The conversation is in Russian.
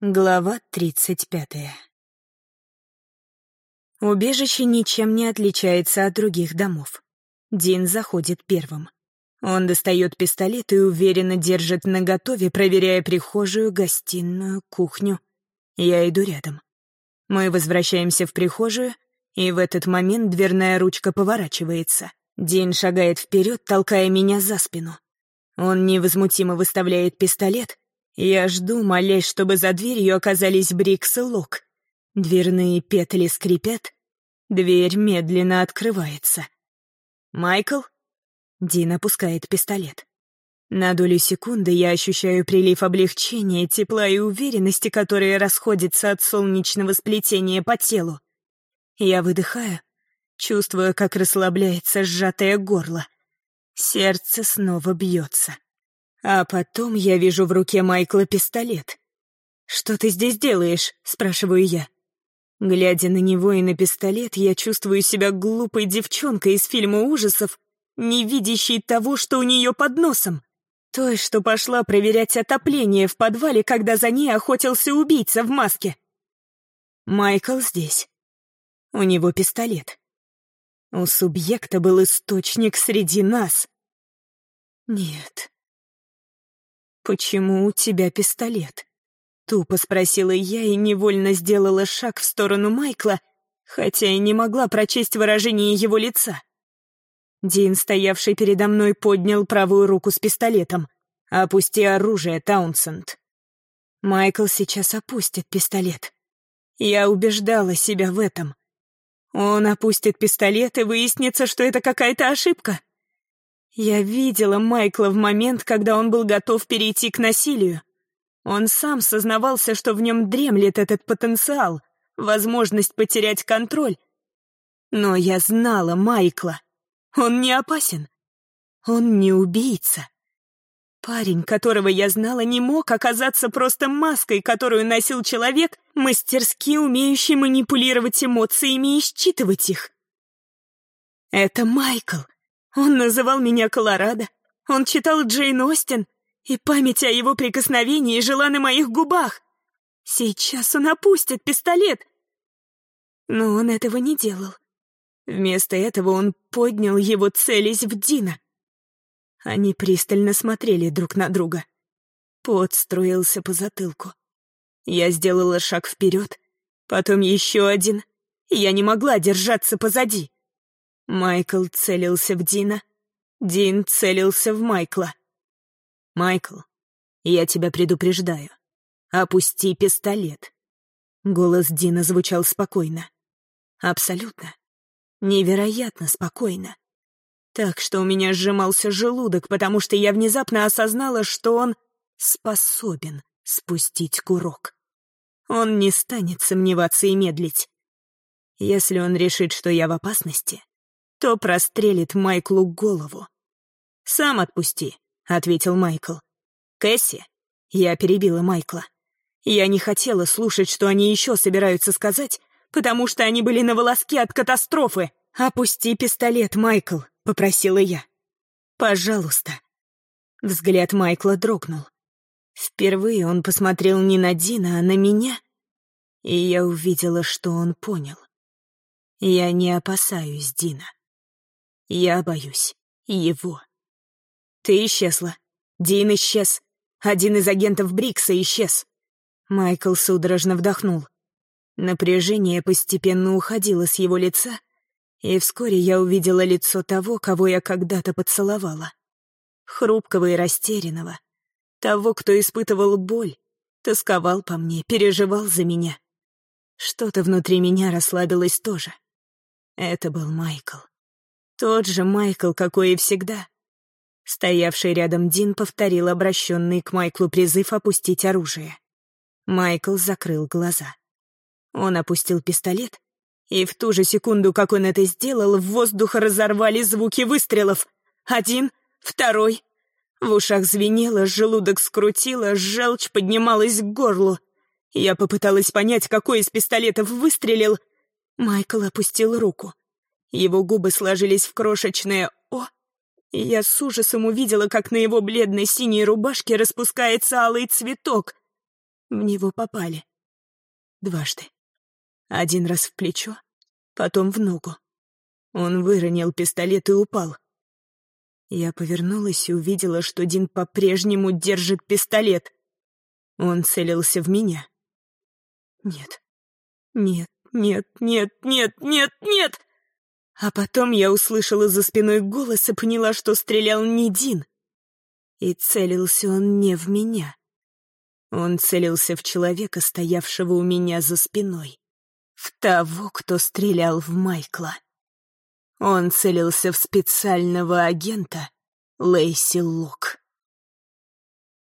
Глава тридцать пятая. Убежище ничем не отличается от других домов. Дин заходит первым. Он достает пистолет и уверенно держит наготове, проверяя прихожую, гостиную, кухню. Я иду рядом. Мы возвращаемся в прихожую, и в этот момент дверная ручка поворачивается. Дин шагает вперед, толкая меня за спину. Он невозмутимо выставляет пистолет, я жду, молясь, чтобы за дверью оказались Брикс и Лок. Дверные петли скрипят, дверь медленно открывается. «Майкл?» Дин опускает пистолет. На долю секунды я ощущаю прилив облегчения, тепла и уверенности, которые расходятся от солнечного сплетения по телу. Я выдыхаю, чувствуя, как расслабляется сжатое горло. Сердце снова бьется. А потом я вижу в руке Майкла пистолет. «Что ты здесь делаешь?» — спрашиваю я. Глядя на него и на пистолет, я чувствую себя глупой девчонкой из фильма ужасов, не видящей того, что у нее под носом. Той, что пошла проверять отопление в подвале, когда за ней охотился убийца в маске. Майкл здесь. У него пистолет. У субъекта был источник среди нас. Нет, «Почему у тебя пистолет?» Тупо спросила я и невольно сделала шаг в сторону Майкла, хотя и не могла прочесть выражение его лица. Дин, стоявший передо мной, поднял правую руку с пистолетом. «Опусти оружие, Таунсенд». Майкл сейчас опустит пистолет. Я убеждала себя в этом. Он опустит пистолет, и выяснится, что это какая-то ошибка. Я видела Майкла в момент, когда он был готов перейти к насилию. Он сам сознавался, что в нем дремлет этот потенциал, возможность потерять контроль. Но я знала Майкла. Он не опасен. Он не убийца. Парень, которого я знала, не мог оказаться просто маской, которую носил человек, мастерски умеющий манипулировать эмоциями и считывать их. Это Майкл — он называл меня Колорадо. Он читал Джейн Остин, и память о его прикосновении жила на моих губах. Сейчас он опустит пистолет. Но он этого не делал. Вместо этого он поднял его, целясь в Дина. Они пристально смотрели друг на друга. Пот струился по затылку. Я сделала шаг вперед, потом еще один. Я не могла держаться позади. Майкл целился в Дина, Дин целился в Майкла. «Майкл, я тебя предупреждаю. Опусти пистолет». Голос Дина звучал спокойно. Абсолютно. Невероятно спокойно. Так что у меня сжимался желудок, потому что я внезапно осознала, что он способен спустить курок. Он не станет сомневаться и медлить. Если он решит, что я в опасности, то прострелит Майклу голову. «Сам отпусти», — ответил Майкл. «Кэсси?» — я перебила Майкла. Я не хотела слушать, что они еще собираются сказать, потому что они были на волоске от катастрофы. «Опусти пистолет, Майкл», — попросила я. «Пожалуйста». Взгляд Майкла дрогнул. Впервые он посмотрел не на Дина, а на меня, и я увидела, что он понял. Я не опасаюсь Дина. Я боюсь его. Ты исчезла. Дин исчез. Один из агентов Брикса исчез. Майкл судорожно вдохнул. Напряжение постепенно уходило с его лица, и вскоре я увидела лицо того, кого я когда-то поцеловала. Хрупкого и растерянного. Того, кто испытывал боль, тосковал по мне, переживал за меня. Что-то внутри меня расслабилось тоже. Это был Майкл. Тот же Майкл, какой и всегда. Стоявший рядом Дин повторил обращенный к Майклу призыв опустить оружие. Майкл закрыл глаза. Он опустил пистолет, и в ту же секунду, как он это сделал, в воздух разорвали звуки выстрелов. Один, второй. В ушах звенело, желудок скрутило, желчь поднималась к горлу. Я попыталась понять, какой из пистолетов выстрелил. Майкл опустил руку. Его губы сложились в крошечное «О», и я с ужасом увидела, как на его бледной синей рубашке распускается алый цветок. В него попали. Дважды. Один раз в плечо, потом в ногу. Он выронил пистолет и упал. Я повернулась и увидела, что Дин по-прежнему держит пистолет. Он целился в меня. Нет, нет, нет, нет, нет, нет, нет! А потом я услышала за спиной голос и поняла, что стрелял не Дин. И целился он не в меня. Он целился в человека, стоявшего у меня за спиной. В того, кто стрелял в Майкла. Он целился в специального агента Лейси Лок.